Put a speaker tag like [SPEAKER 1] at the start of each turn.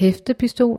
[SPEAKER 1] hæftepistol.